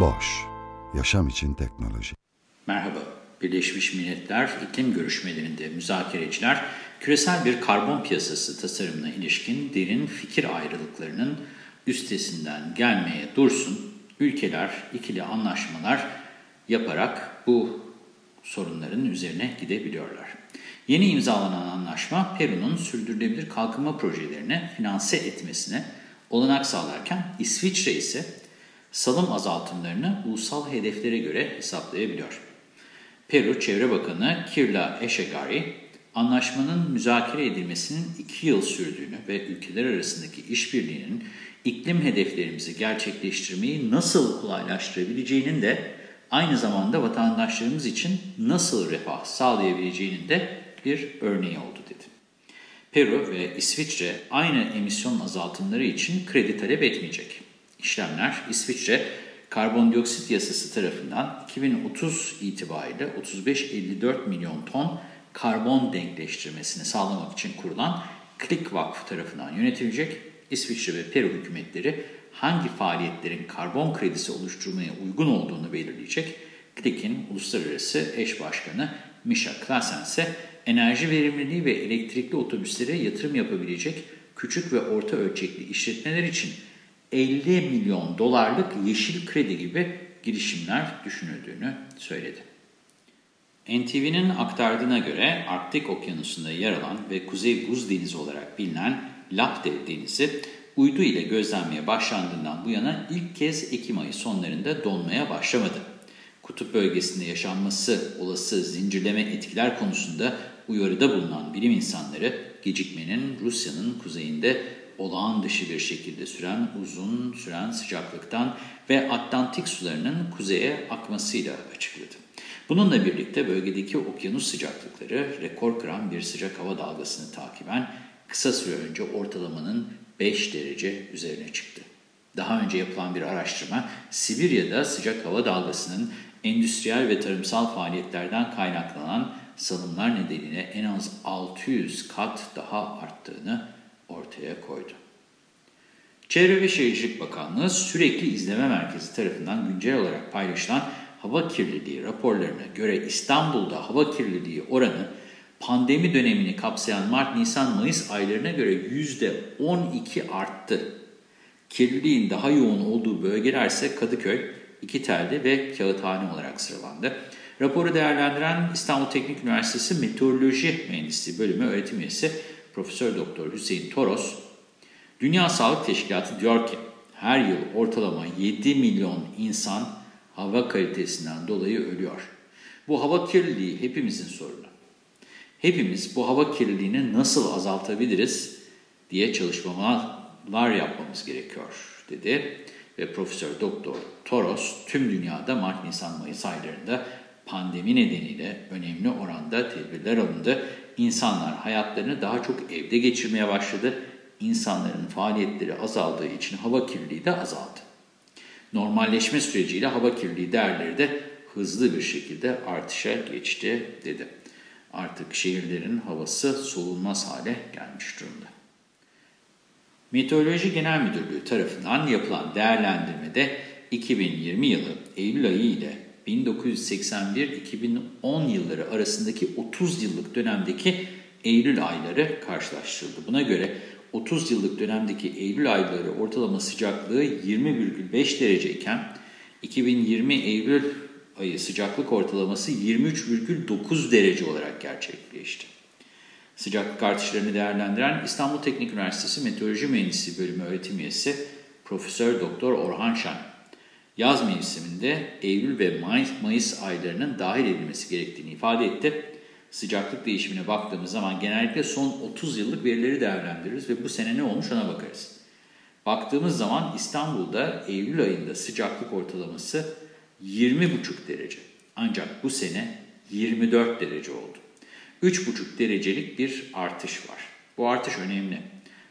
Boş, yaşam için teknoloji. Merhaba, Birleşmiş Milletler iklim görüşmelerinde müzakereciler küresel bir karbon piyasası tasarımına ilişkin derin fikir ayrılıklarının üstesinden gelmeye dursun, ülkeler ikili anlaşmalar yaparak bu sorunların üzerine gidebiliyorlar. Yeni imzalanan anlaşma Peru'nun sürdürülebilir kalkınma projelerini finanse etmesine olanak sağlarken İsviçre ise salım azaltımlarını ulusal hedeflere göre hesaplayabiliyor. Peru Çevre Bakanı Kirla Eşegari, anlaşmanın müzakere edilmesinin iki yıl sürdüğünü ve ülkeler arasındaki işbirliğinin iklim hedeflerimizi gerçekleştirmeyi nasıl kolaylaştırabileceğinin de aynı zamanda vatandaşlarımız için nasıl refah sağlayabileceğinin de bir örneği oldu dedi. Peru ve İsviçre aynı emisyon azaltımları için kredi talep etmeyecek. İşlemler İsviçre karbondioksit yasası tarafından 2030 itibariyle 35-54 milyon ton karbon denkleştirmesini sağlamak için kurulan Klik Vakfı tarafından yönetilecek. İsviçre ve Peru hükümetleri hangi faaliyetlerin karbon kredisi oluşturmaya uygun olduğunu belirleyecek. Klik'in uluslararası eş başkanı Misha Klassen ise enerji verimliliği ve elektrikli otobüslere yatırım yapabilecek küçük ve orta ölçekli işletmeler için 50 milyon dolarlık yeşil kredi gibi girişimler düşünüldüğünü söyledi. NTV'nin aktardığına göre Arktik Okyanusu'nda yer alan ve Kuzey Buz Denizi olarak bilinen Laptev Denizi, uydu ile gözlenmeye başlandığından bu yana ilk kez Ekim ayı sonlarında donmaya başlamadı. Kutup bölgesinde yaşanması olası zincirleme etkiler konusunda uyarıda bulunan bilim insanları, gecikmenin Rusya'nın kuzeyinde olağan dışı bir şekilde süren uzun süren sıcaklıktan ve Atlantik sularının kuzeye akmasıyla açıkladı. Bununla birlikte bölgedeki okyanus sıcaklıkları rekor kıran bir sıcak hava dalgasını takiben kısa süre önce ortalamanın 5 derece üzerine çıktı. Daha önce yapılan bir araştırma Sibirya'da sıcak hava dalgasının endüstriyel ve tarımsal faaliyetlerden kaynaklanan salımlar nedeniyle en az 600 kat daha arttığını ortaya koydu. Çevre ve Şehircilik Bakanlığı Sürekli İzleme Merkezi tarafından güncel olarak paylaşılan hava kirliliği raporlarına göre İstanbul'da hava kirliliği oranı pandemi dönemini kapsayan Mart, Nisan, Mayıs aylarına göre %12 arttı. Kirliliğin daha yoğun olduğu bölgeler ise Kadıköy, İkitel'de ve Kağıthane olarak sıralandı. Raporu değerlendiren İstanbul Teknik Üniversitesi Meteoroloji Mühendisliği Bölümü öğretim üyesi Profesör Doktor Hüseyin Toros, Dünya Sağlık Teşkilatı diyor ki her yıl ortalama 7 milyon insan hava kalitesinden dolayı ölüyor. Bu hava kirliliği hepimizin sorunu. Hepimiz bu hava kirliliğini nasıl azaltabiliriz diye çalışmalar yapmamız gerekiyor dedi. Ve Profesör Doktor Toros tüm dünyada Mart, Nisan, Mayıs aylarında pandemi nedeniyle önemli oranda tedbirler alındı. İnsanlar hayatlarını daha çok evde geçirmeye başladı. İnsanların faaliyetleri azaldığı için hava kirliliği de azaldı. Normalleşme süreciyle hava kirliliği değerleri de hızlı bir şekilde artışa geçti dedi. Artık şehirlerin havası solunmaz hale gelmiş durumda. Meteoroloji Genel Müdürlüğü tarafından yapılan değerlendirmede 2020 yılı Eylül ayı ile 1981-2010 yılları arasındaki 30 yıllık dönemdeki Eylül ayları karşılaştırıldı. Buna göre 30 yıllık dönemdeki Eylül ayları ortalama sıcaklığı 20,5 derece iken 2020 Eylül ayı sıcaklık ortalaması 23,9 derece olarak gerçekleşti. Sıcaklık artışlarını değerlendiren İstanbul Teknik Üniversitesi Meteoroloji Mühendisliği Bölümü öğretim üyesi Profesör Doktor Orhan Şen, yaz mevsiminde Eylül ve Mayıs, Mayıs aylarının dahil edilmesi gerektiğini ifade etti. Sıcaklık değişimine baktığımız zaman genellikle son 30 yıllık verileri değerlendiririz ve bu sene ne olmuş ona bakarız. Baktığımız zaman İstanbul'da Eylül ayında sıcaklık ortalaması 20,5 derece. Ancak bu sene 24 derece oldu. 3,5 derecelik bir artış var. Bu artış önemli.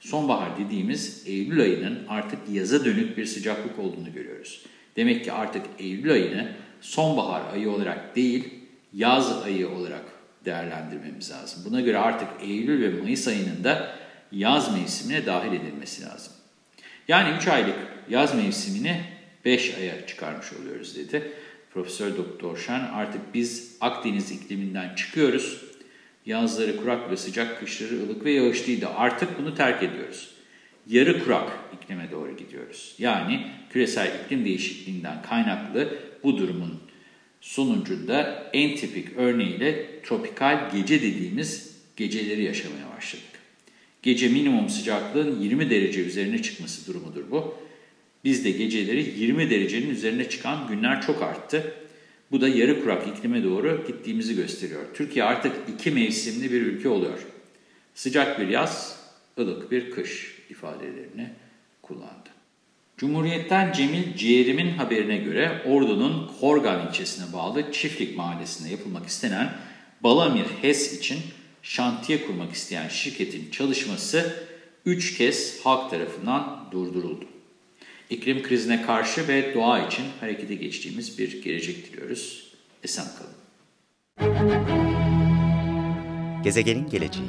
Sonbahar dediğimiz Eylül ayının artık yaza dönük bir sıcaklık olduğunu görüyoruz. Demek ki artık Eylül ayını sonbahar ayı olarak değil, yaz ayı olarak değerlendirmemiz lazım. Buna göre artık Eylül ve Mayıs ayının da yaz mevsimine dahil edilmesi lazım. Yani 3 aylık yaz mevsimini 5 aya çıkarmış oluyoruz dedi. Profesör Doktor Şen artık biz Akdeniz ikliminden çıkıyoruz. Yazları kurak ve sıcak, kışları ılık ve yağışlıydı. Artık bunu terk ediyoruz. Yarı kurak iklime doğru gidiyoruz. Yani küresel iklim değişikliğinden kaynaklı bu durumun sonucunda en tipik örneğiyle tropikal gece dediğimiz geceleri yaşamaya başladık. Gece minimum sıcaklığın 20 derece üzerine çıkması durumudur bu. Bizde geceleri 20 derecenin üzerine çıkan günler çok arttı. Bu da yarı kurak iklime doğru gittiğimizi gösteriyor. Türkiye artık iki mevsimli bir ülke oluyor. Sıcak bir yaz, ılık bir kış ifadelerini kullandı. Cumhuriyet'ten Cemil Ciğerim'in haberine göre Ordu'nun Korgan ilçesine bağlı Çiftlik Mahallesi'nde yapılmak istenen Balamir HES için şantiye kurmak isteyen şirketin çalışması 3 kez halk tarafından durduruldu. İklim krizine karşı ve doğa için harekete geçtiğimiz bir gelecek diliyoruz. Esen kalın. Gezegenin geleceği